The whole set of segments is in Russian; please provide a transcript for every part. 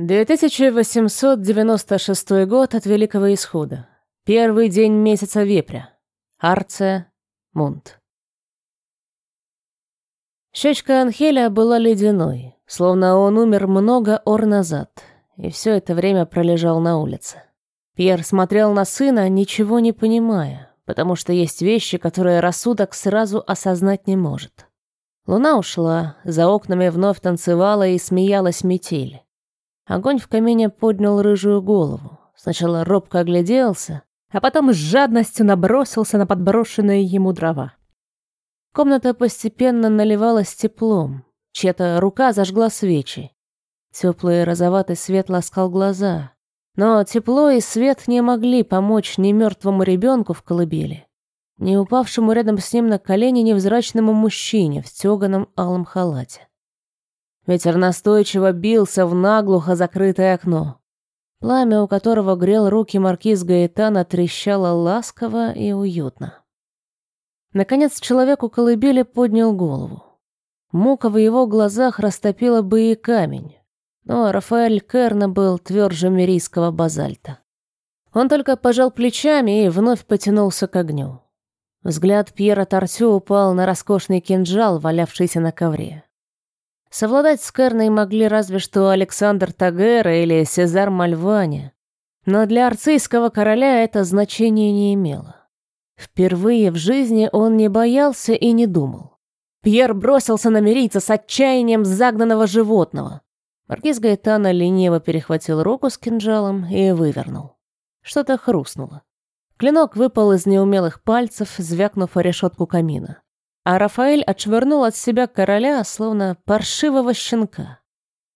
2896 год от Великого Исхода. Первый день месяца вепря. Арция, Мунт. Щечка Анхеля была ледяной, словно он умер много ор назад, и все это время пролежал на улице. Пьер смотрел на сына, ничего не понимая, потому что есть вещи, которые рассудок сразу осознать не может. Луна ушла, за окнами вновь танцевала и смеялась метель. Огонь в камине поднял рыжую голову. Сначала робко огляделся, а потом с жадностью набросился на подброшенные ему дрова. Комната постепенно наливалась теплом. Чья-то рука зажгла свечи. Теплый розоватый свет ласкал глаза. Но тепло и свет не могли помочь ни мертвому ребенку в колыбели, ни упавшему рядом с ним на колени невзрачному мужчине в стеганом алом халате. Ветер настойчиво бился в наглухо закрытое окно. Пламя, у которого грел руки маркиз Гаэтана, трещало ласково и уютно. Наконец человек у колыбели поднял голову. Мука в его глазах растопила бы и камень, но Рафаэль Керна был тверже мирийского базальта. Он только пожал плечами и вновь потянулся к огню. Взгляд Пьера Тартю упал на роскошный кинжал, валявшийся на ковре. Совладать с Керной могли разве что Александр Тагера или Сезар Мальвани, но для арцийского короля это значение не имело. Впервые в жизни он не боялся и не думал. Пьер бросился на мирийца с отчаянием загнанного животного. Маркиз Гайтана лениво перехватил руку с кинжалом и вывернул. Что-то хрустнуло. Клинок выпал из неумелых пальцев, звякнув о решетку камина а Рафаэль отшвырнул от себя короля, словно паршивого щенка.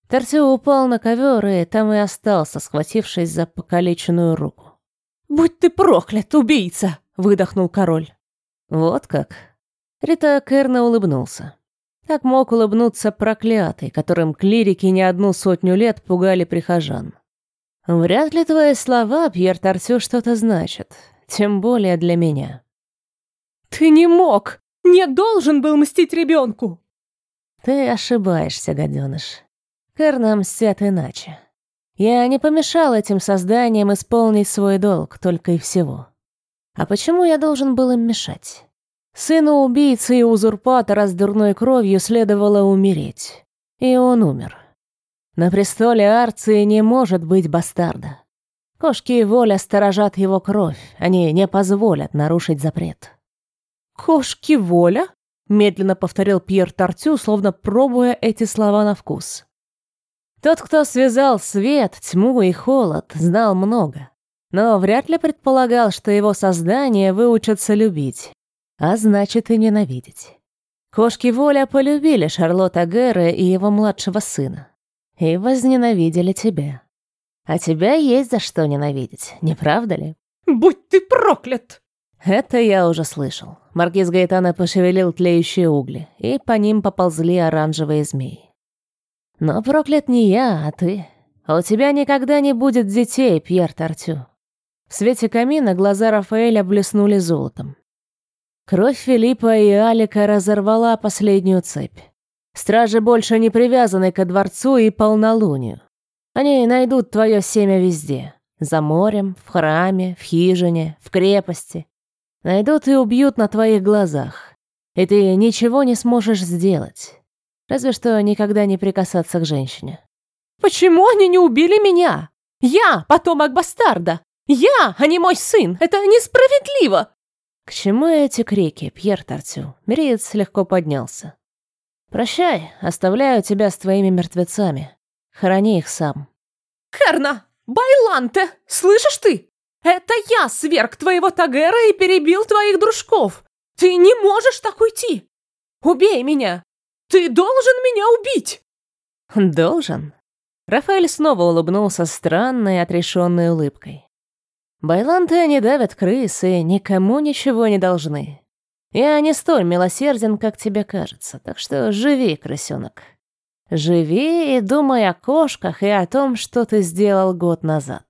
Тертио упал на ковер и там и остался, схватившись за покалеченную руку. «Будь ты проклят, убийца!» — выдохнул король. «Вот как?» Рита Керна улыбнулся. Так мог улыбнуться проклятый, которым клирики не одну сотню лет пугали прихожан. «Вряд ли твои слова, Пьер Тартю, что-то значат, тем более для меня». «Ты не мог!» Не должен был мстить ребенку!» «Ты ошибаешься, гаденыш. Кэр мстят иначе. Я не помешал этим созданиям исполнить свой долг только и всего. А почему я должен был им мешать? Сыну убийцы и узурпатора с дурной кровью следовало умереть. И он умер. На престоле Арции не может быть бастарда. Кошки и воля сторожат его кровь, они не позволят нарушить запрет. «Кошки воля?» — медленно повторил Пьер Тартю, словно пробуя эти слова на вкус. Тот, кто связал свет, тьму и холод, знал много, но вряд ли предполагал, что его создание выучатся любить, а значит и ненавидеть. Кошки воля полюбили Шарлотта Гэра и его младшего сына и возненавидели тебя. А тебя есть за что ненавидеть, не правда ли? «Будь ты проклят!» Это я уже слышал. Маркиз Гаэтана пошевелил тлеющие угли, и по ним поползли оранжевые змеи. Но проклят не я, а ты. У тебя никогда не будет детей, Пьер Тартю. В свете камина глаза Рафаэля блеснули золотом. Кровь Филиппа и Алика разорвала последнюю цепь. Стражи больше не привязаны ко дворцу и полнолунию. Они найдут твое семя везде. За морем, в храме, в хижине, в крепости. Найдут и убьют на твоих глазах. И ты ничего не сможешь сделать. Разве что никогда не прикасаться к женщине. Почему они не убили меня? Я потомок бастарда. Я, а не мой сын. Это несправедливо. К чему эти крики, Пьер Тартю? Мириец легко поднялся. Прощай, оставляю тебя с твоими мертвецами. Храни их сам. Карна! Байланте! Слышишь ты? Это я сверг твоего Тагера и перебил твоих дружков. Ты не можешь так уйти. Убей меня. Ты должен меня убить. Должен. Рафаэль снова улыбнулся странной, отрешенной улыбкой. Байланты не давят крысы, никому ничего не должны. Я не столь милосерден, как тебе кажется, так что живи, крысенок. Живи и думай о кошках и о том, что ты сделал год назад.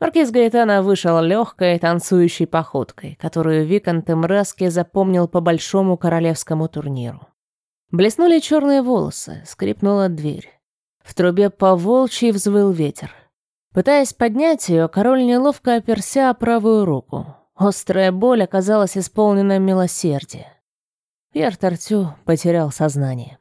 Маркиз Гаэтана вышел легкой, танцующей походкой, которую Виконт Мраски запомнил по большому королевскому турниру. Блеснули черные волосы, скрипнула дверь. В трубе по взвыл ветер. Пытаясь поднять ее, король неловко оперся о правую руку. Острая боль оказалась исполнена милосердия. Пьер Тортю потерял сознание.